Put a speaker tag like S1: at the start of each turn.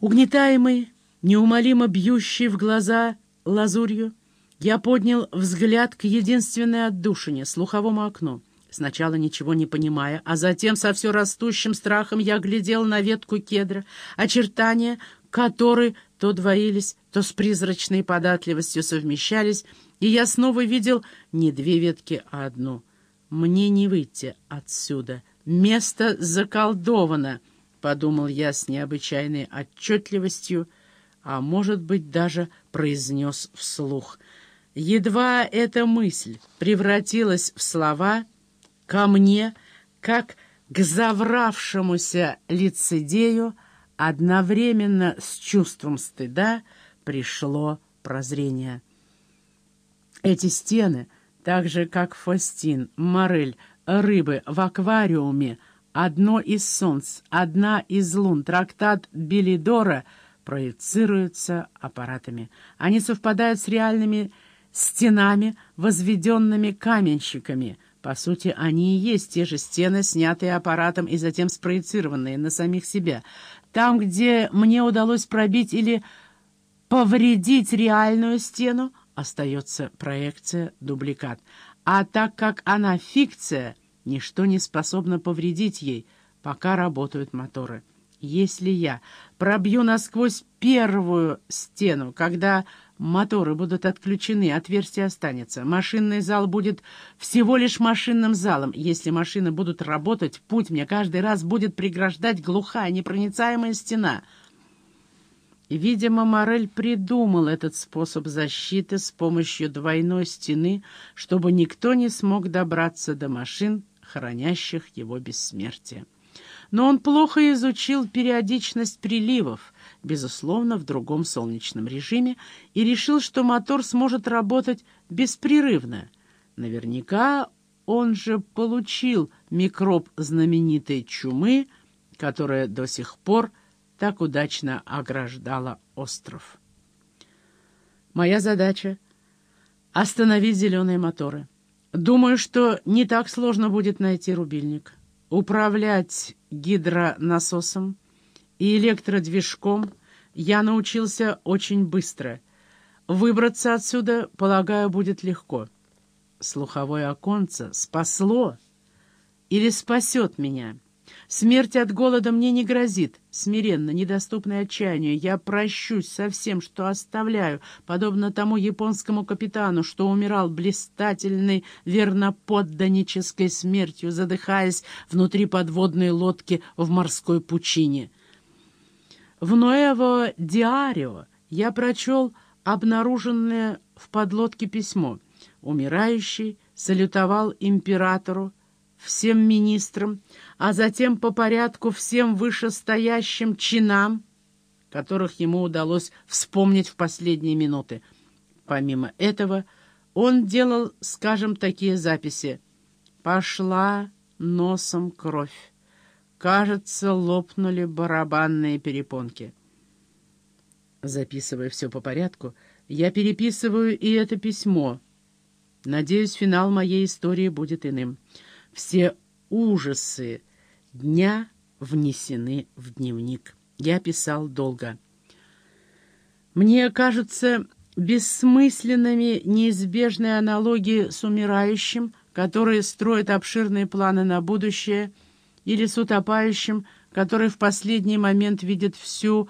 S1: Угнетаемый, неумолимо бьющий в глаза лазурью, я поднял взгляд к единственной отдушине, слуховому окну. Сначала ничего не понимая, а затем со все растущим страхом я глядел на ветку кедра, очертания которой то двоились, то с призрачной податливостью совмещались, и я снова видел не две ветки, а одну. Мне не выйти отсюда. Место заколдовано —— подумал я с необычайной отчетливостью, а, может быть, даже произнес вслух. Едва эта мысль превратилась в слова, ко мне, как к завравшемуся лицедею, одновременно с чувством стыда пришло прозрение. Эти стены, так же, как Фастин, Морель, рыбы в аквариуме, одно из солнц, одна из лун, трактат Белидора проецируются аппаратами. Они совпадают с реальными стенами, возведенными каменщиками. По сути, они и есть те же стены, снятые аппаратом и затем спроецированные на самих себя. Там, где мне удалось пробить или повредить реальную стену, остается проекция, дубликат. А так как она фикция — Ничто не способно повредить ей, пока работают моторы. Если я пробью насквозь первую стену, когда моторы будут отключены, отверстие останется. Машинный зал будет всего лишь машинным залом. Если машины будут работать, путь мне каждый раз будет преграждать глухая, непроницаемая стена. Видимо, Морель придумал этот способ защиты с помощью двойной стены, чтобы никто не смог добраться до машин, хранящих его бессмертие. Но он плохо изучил периодичность приливов, безусловно, в другом солнечном режиме, и решил, что мотор сможет работать беспрерывно. Наверняка он же получил микроб знаменитой чумы, которая до сих пор так удачно ограждала остров. Моя задача — остановить зеленые моторы. Думаю, что не так сложно будет найти рубильник. Управлять гидронасосом и электродвижком я научился очень быстро. Выбраться отсюда, полагаю, будет легко. Слуховое оконце спасло или спасет меня — Смерть от голода мне не грозит. Смиренно, недоступное отчаянию, я прощусь со всем, что оставляю, подобно тому японскому капитану, что умирал блистательной, верноподданнической смертью, задыхаясь внутри подводной лодки в морской пучине. В Ноэво Диарио я прочел обнаруженное в подлодке письмо. Умирающий салютовал императору, всем министрам, а затем по порядку всем вышестоящим чинам, которых ему удалось вспомнить в последние минуты. Помимо этого, он делал, скажем, такие записи. «Пошла носом кровь. Кажется, лопнули барабанные перепонки». Записывая все по порядку, я переписываю и это письмо. Надеюсь, финал моей истории будет иным. Все ужасы дня внесены в дневник. Я писал долго. Мне кажется бессмысленными неизбежные аналогии с умирающим, который строит обширные планы на будущее, или с утопающим, который в последний момент видит всю